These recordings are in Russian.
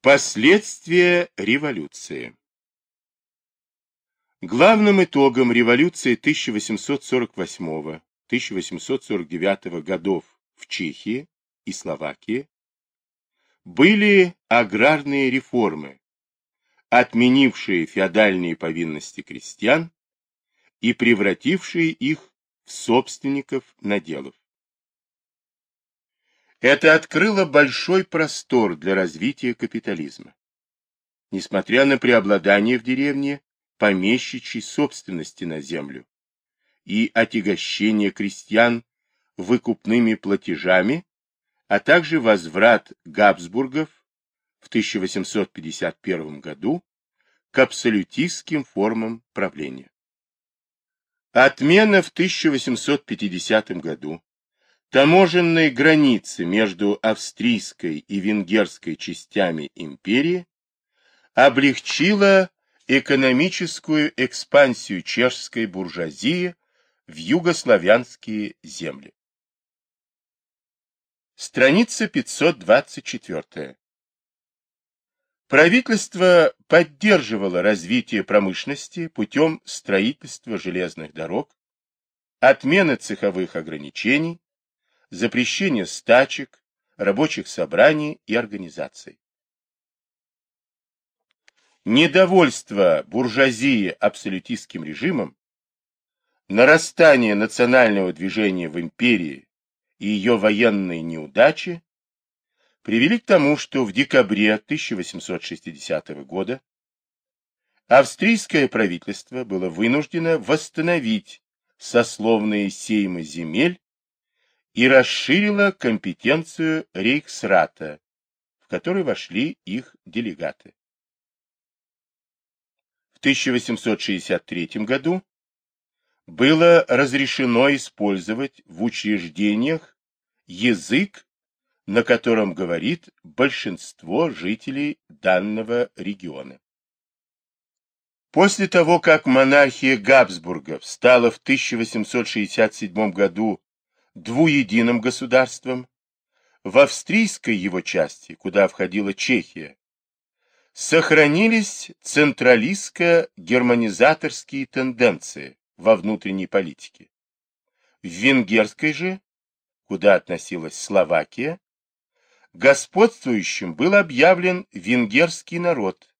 Последствия революции Главным итогом революции 1848-1849 годов в Чехии и Словакии были аграрные реформы, отменившие феодальные повинности крестьян и превратившие их в собственников наделов. Это открыло большой простор для развития капитализма. Несмотря на преобладание в деревне помещичьей собственности на землю и отягощение крестьян выкупными платежами, а также возврат Габсбургов в 1851 году к абсолютистским формам правления. Отмена в 1850 году таможенной границы между австрийской и венгерской частями империи облегчила экономическую экспансию чешской буржуазии в югославянские земли. Страница 524. Правительство поддерживало развитие промышленности путем строительства железных дорог, отмены цеховых ограничений, запрещения стачек, рабочих собраний и организаций. Недовольство буржуазии абсолютистским режимом, нарастание национального движения в империи и ее военные неудачи привели к тому, что в декабре 1860 года австрийское правительство было вынуждено восстановить сословные сеймы земель и расширило компетенцию Рейхсрата, в который вошли их делегаты. В 1863 году было разрешено использовать в учреждениях язык на котором говорит большинство жителей данного региона. После того, как монархия Габсбургов стала в 1867 году двуединым государством, в австрийской его части, куда входила Чехия, сохранились централистско-германизаторские тенденции во внутренней политике. В венгерской же, куда относилась Словакия, господствующим был объявлен венгерский народ,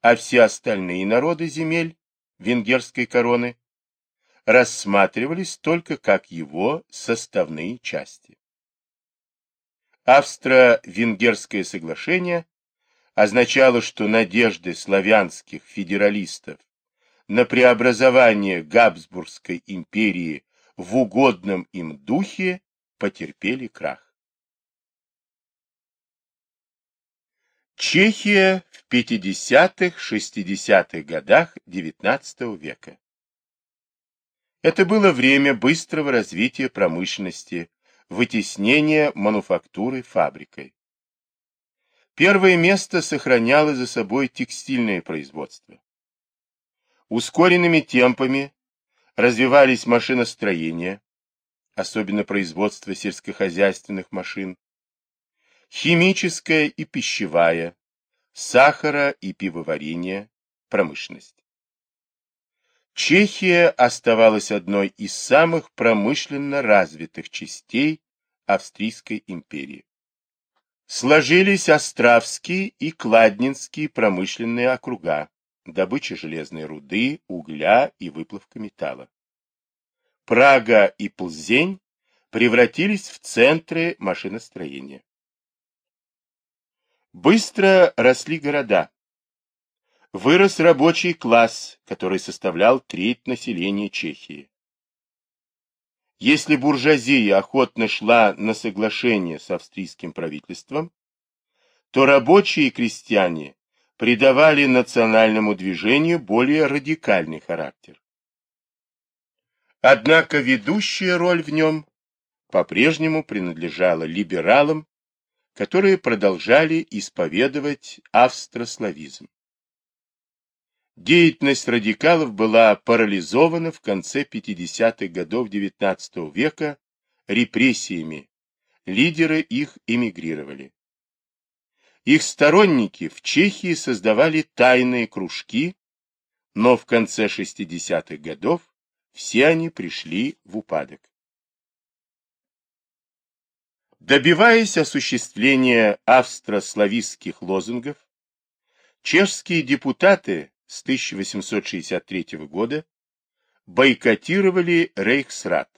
а все остальные народы земель венгерской короны рассматривались только как его составные части. Австро-Венгерское соглашение означало, что надежды славянских федералистов на преобразование Габсбургской империи в угодном им духе потерпели крах. Чехия в 50-60-х годах XIX века. Это было время быстрого развития промышленности, вытеснения мануфактуры фабрикой. Первое место сохраняло за собой текстильное производство. Ускоренными темпами развивались машиностроения, особенно производство сельскохозяйственных машин, химическая и пищевая, сахара и пивоварения, промышленность. Чехия оставалась одной из самых промышленно развитых частей Австрийской империи. Сложились Островские и Кладнинские промышленные округа, добыча железной руды, угля и выплавка металла. Прага и Плзень превратились в центры машиностроения. Быстро росли города. Вырос рабочий класс, который составлял треть населения Чехии. Если буржуазия охотно шла на соглашение с австрийским правительством, то рабочие и крестьяне придавали национальному движению более радикальный характер. Однако ведущая роль в нем по-прежнему принадлежала либералам которые продолжали исповедовать австрославизм. Деятельность радикалов была парализована в конце 50-х годов XIX века репрессиями, лидеры их эмигрировали. Их сторонники в Чехии создавали тайные кружки, но в конце 60-х годов все они пришли в упадок. Добиваясь осуществления австрославистских лозунгов, чешские депутаты с 1863 года бойкотировали Рейхсрат.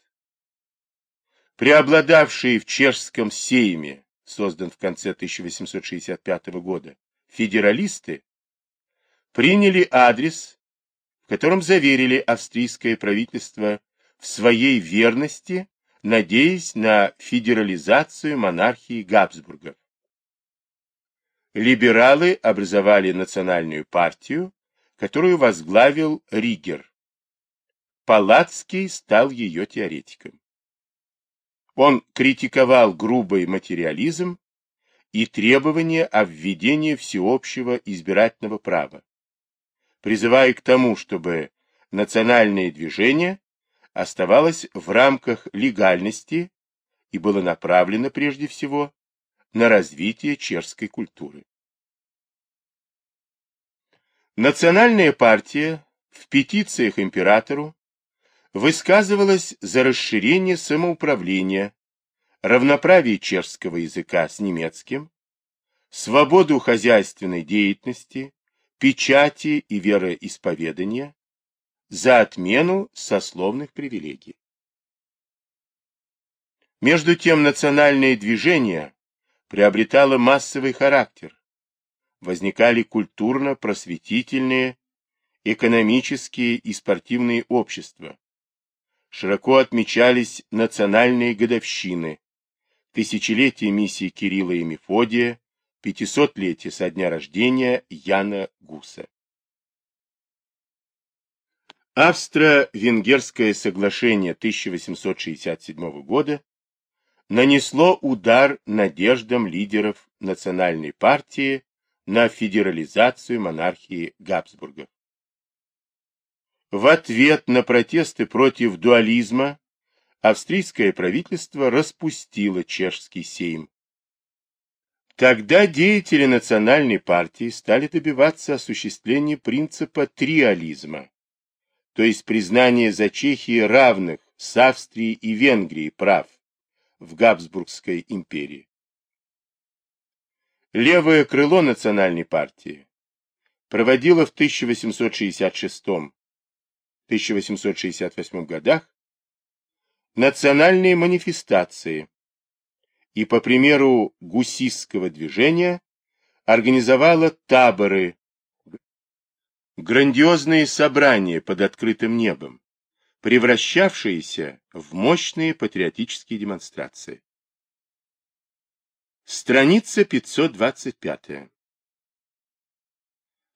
Преобладавшие в чешском сейме, создан в конце 1865 года, федералисты приняли адрес, в котором заверили австрийское правительство в своей верности надеясь на федерализацию монархии Габсбургов. Либералы образовали национальную партию, которую возглавил Ригер. Палацкий стал ее теоретиком. Он критиковал грубый материализм и требования о введении всеобщего избирательного права, призывая к тому, чтобы национальные движения оставалось в рамках легальности и было направлено прежде всего на развитие чешской культуры. Национальная партия в петициях императору высказывалась за расширение самоуправления, равноправие чешского языка с немецким, свободу хозяйственной деятельности, печати и вероисповедания, за отмену сословных привилегий. Между тем национальное движение приобретало массовый характер. Возникали культурно-просветительные, экономические и спортивные общества. Широко отмечались национальные годовщины, тысячелетие миссии Кирилла и Мефодия, пятисотлетие со дня рождения Яна Гуса. Австро-Венгерское соглашение 1867 года нанесло удар надеждам лидеров национальной партии на федерализацию монархии Габсбургов. В ответ на протесты против дуализма австрийское правительство распустило чешский сейм. Тогда деятели национальной партии стали добиваться осуществления принципа триализма то есть признание за Чехией равных с Австрией и Венгрией прав в Габсбургской империи. Левое крыло национальной партии проводило в 1866-1868 годах национальные манифестации и, по примеру гусистского движения, организовала таборы Грандиозные собрания под открытым небом, превращавшиеся в мощные патриотические демонстрации. Страница 525.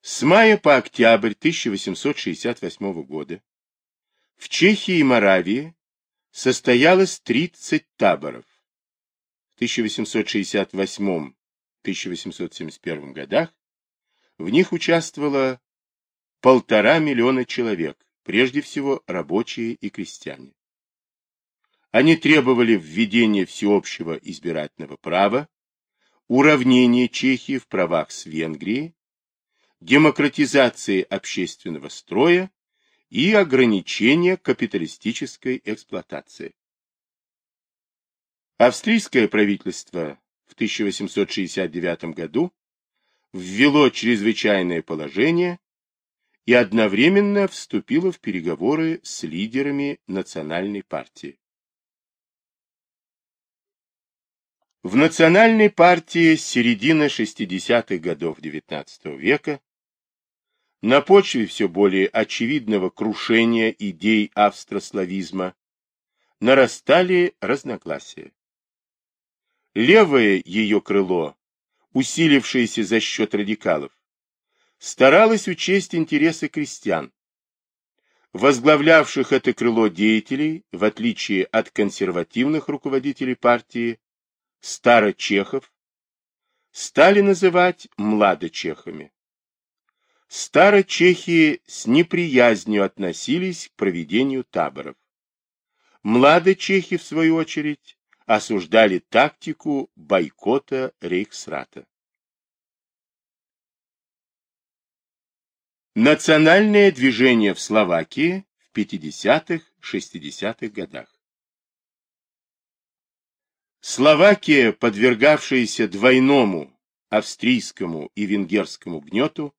С мая по октябрь 1868 года в Чехии и Моравии состоялось 30 таборов. В 1868-1871 годах в них участвовало полтора миллиона человек, прежде всего рабочие и крестьяне. Они требовали введения всеобщего избирательного права, уравнения Чехии в правах с Венгрией, демократизации общественного строя и ограничения капиталистической эксплуатации. Австрийское правительство в 1869 году ввело чрезвычайное положение и одновременно вступила в переговоры с лидерами национальной партии. В национальной партии середины 60-х годов XIX века на почве все более очевидного крушения идей австрославизма нарастали разногласия. Левое ее крыло, усилившееся за счет радикалов, старалась учесть интересы крестьян. Возглавлявших это крыло деятелей, в отличие от консервативных руководителей партии, старочехов стали называть младочехами. Старочехи с неприязнью относились к проведению таборов. Младочехи, в свою очередь, осуждали тактику бойкота Рейхсрата. Национальное движение в Словакии в 50-х, 60-х годах Словакия, подвергавшаяся двойному австрийскому и венгерскому гнету,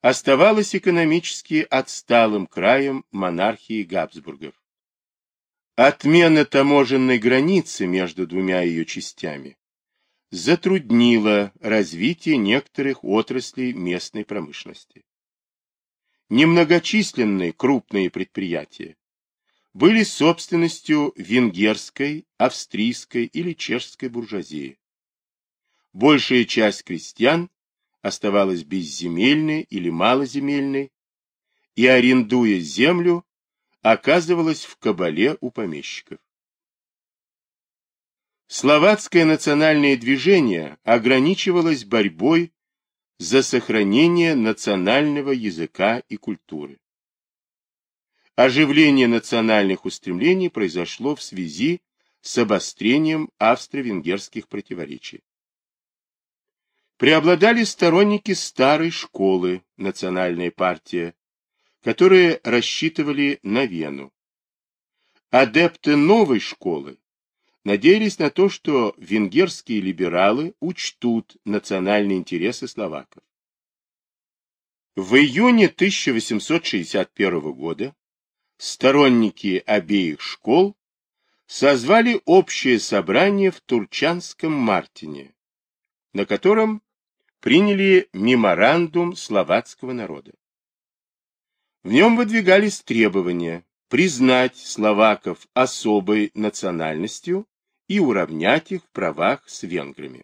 оставалась экономически отсталым краем монархии Габсбургов. Отмена таможенной границы между двумя ее частями затруднила развитие некоторых отраслей местной промышленности немногочисленные крупные предприятия были собственностью венгерской, австрийской или чешской буржуазии. Большая часть крестьян оставалась безземельной или малоземельной и, арендуя землю, оказывалась в кабале у помещиков. Словацкое национальное движение ограничивалось борьбой за сохранение национального языка и культуры. Оживление национальных устремлений произошло в связи с обострением австро-венгерских противоречий. Преобладали сторонники старой школы, национальная партия, которые рассчитывали на Вену. Адепты новой школы надеялись на то, что венгерские либералы учтут национальные интересы словаков. В июне 1861 года сторонники обеих школ созвали общее собрание в Турчанском Мартине, на котором приняли меморандум словацкого народа. В нем выдвигались требования признать словаков особой национальностью и уравнять их в правах с венграми.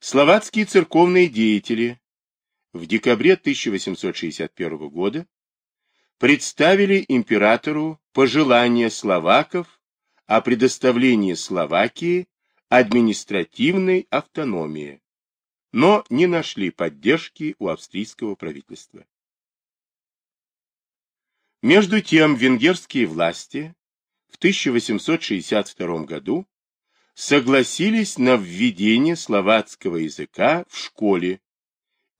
Словацкие церковные деятели в декабре 1861 года представили императору пожелание словаков о предоставлении Словакии административной автономии, но не нашли поддержки у австрийского правительства. Между тем венгерские власти в 1862 году согласились на введение словацкого языка в школе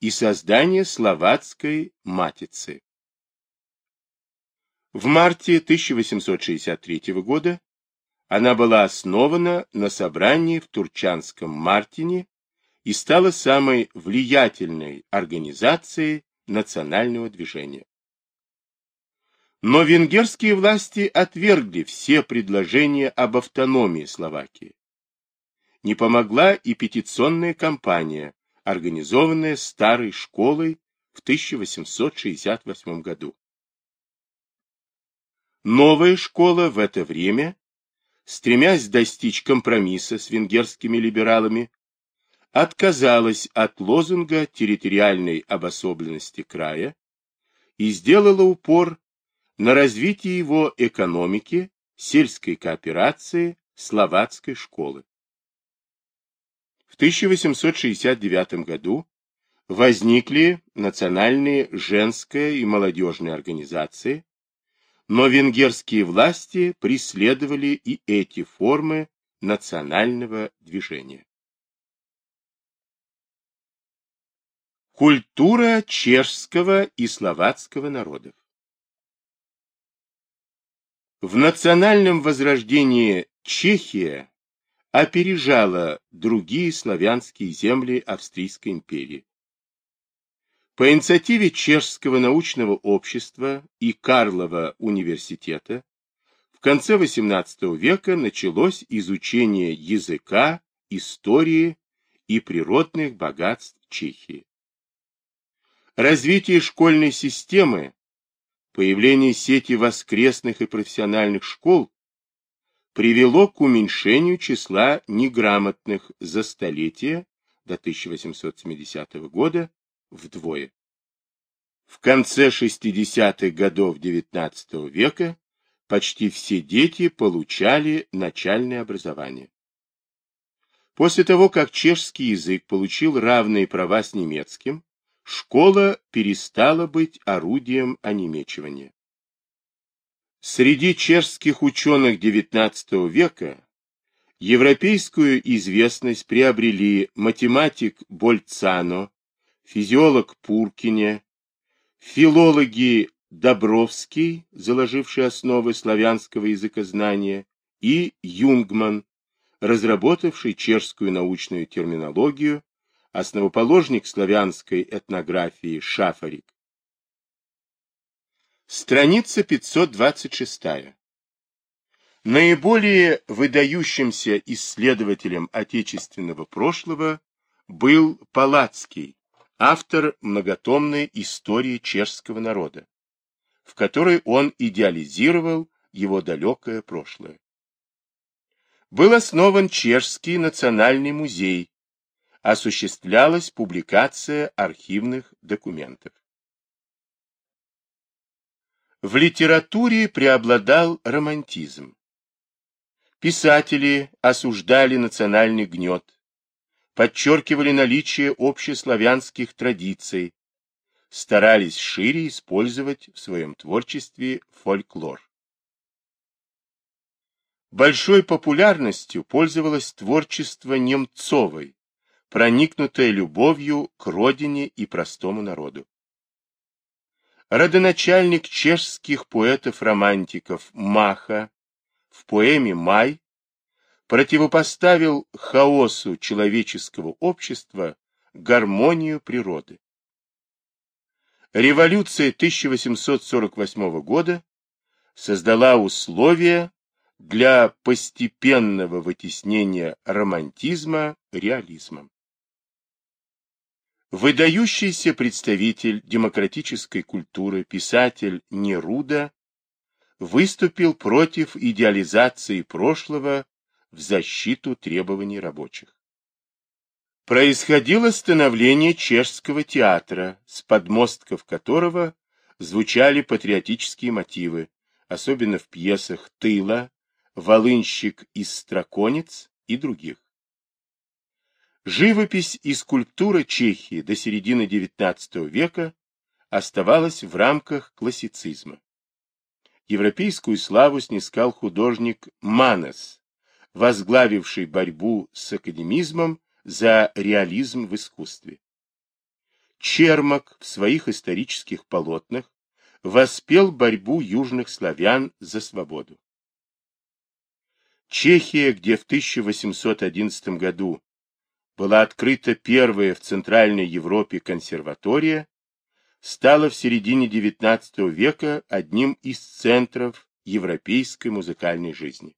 и создание словацкой матицы. В марте 1863 года она была основана на собрании в Турчанском Мартине и стала самой влиятельной организацией национального движения. Но венгерские власти отвергли все предложения об автономии Словакии. Не помогла и петиционная кампания, организованная старой школой в 1868 году. Новая школа в это время, стремясь достичь компромисса с венгерскими либералами, отказалась от лозунга территориальной обособленности края и сделала упор на развитие его экономики, сельской кооперации, словацкой школы. В 1869 году возникли национальные женская и молодежные организации, но венгерские власти преследовали и эти формы национального движения. Культура чешского и словацкого народов в национальном возрождении Чехия опережала другие славянские земли Австрийской империи. По инициативе Чешского научного общества и Карлова университета в конце XVIII века началось изучение языка, истории и природных богатств Чехии. Развитие школьной системы Появление сети воскресных и профессиональных школ привело к уменьшению числа неграмотных за столетие до 1870 года вдвое. В конце 60-х годов XIX века почти все дети получали начальное образование. После того, как чешский язык получил равные права с немецким, школа перестала быть орудием онемечивания. Среди чешских ученых XIX века европейскую известность приобрели математик Больцано, физиолог Пуркине, Филологи Добровский, заложивший основы славянского языкознания, и Юнгман, разработавший чешскую научную терминологию, основоположник славянской этнографии Шафарик. Страница 526. Наиболее выдающимся исследователем отечественного прошлого был Палацкий, автор многотомной истории чешского народа, в которой он идеализировал его далекое прошлое. Был основан Чешский национальный музей, осуществлялась публикация архивных документов. В литературе преобладал романтизм. Писатели осуждали национальный гнет, подчеркивали наличие общеславянских традиций, старались шире использовать в своем творчестве фольклор. Большой популярностью пользовалось творчество Немцовой, проникнутое любовью к родине и простому народу родоначальник чешских поэтов-романтиков Маха в поэме «Май» противопоставил хаосу человеческого общества гармонию природы. Революция 1848 года создала условия для постепенного вытеснения романтизма реализмом. Выдающийся представитель демократической культуры, писатель Неруда, выступил против идеализации прошлого в защиту требований рабочих. Происходило становление чешского театра, с подмостков которого звучали патриотические мотивы, особенно в пьесах «Тыла», «Волынщик из Строконец» и других. Живопись и скульптура Чехии до середины XIX века оставалась в рамках классицизма. Европейскую славу снискал художник Манес, возглавивший борьбу с академизмом за реализм в искусстве. Чермак в своих исторических полотнах воспел борьбу южных славян за свободу. Чехия, где в 1811 году была открыта первая в Центральной Европе консерватория, стала в середине XIX века одним из центров европейской музыкальной жизни.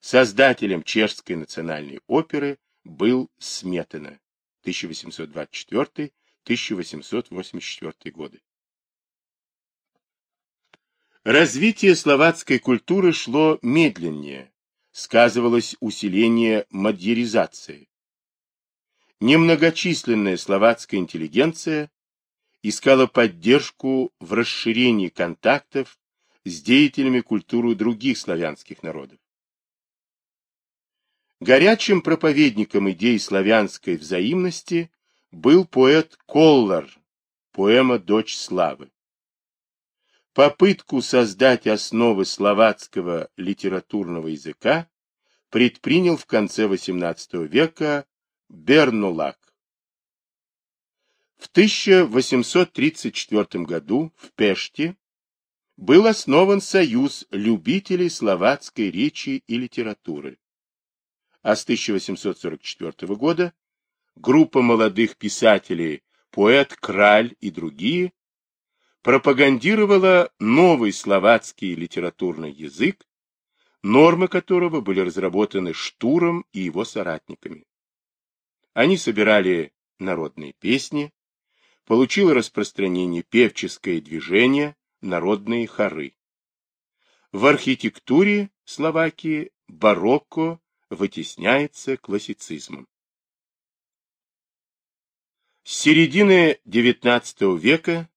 Создателем чешской национальной оперы был Сметана 1824-1884 годы. Развитие словацкой культуры шло медленнее, сказывалось усиление мадьяризации, Немногочисленная словацкая интеллигенция искала поддержку в расширении контактов с деятелями культуры других славянских народов. Горячим проповедником идей славянской взаимности был поэт Коллар, поэма «Дочь славы». Попытку создать основы словацкого литературного языка предпринял в конце XVIII века Бернулак. В 1834 году в Пеште был основан Союз любителей словацкой речи и литературы. А с 1844 года группа молодых писателей, поэт Краль и другие, пропагандировала новый словацкий литературный язык, нормы которого были разработаны Штуром и его соратниками. Они собирали народные песни, получило распространение певческое движение, народные хоры. В архитектуре Словакии барокко вытесняется классицизмом. С середины XIX века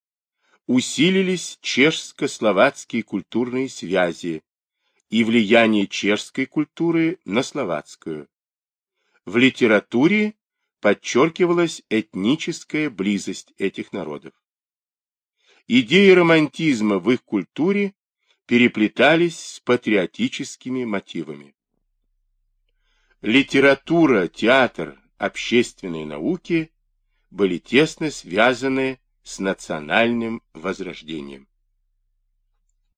усилились чешско-словацкие культурные связи и влияние чешской культуры на словацкую. В литературе подчеркивалась этническая близость этих народов. Идеи романтизма в их культуре переплетались с патриотическими мотивами. Литература, театр, общественные науки были тесно связаны с национальным возрождением.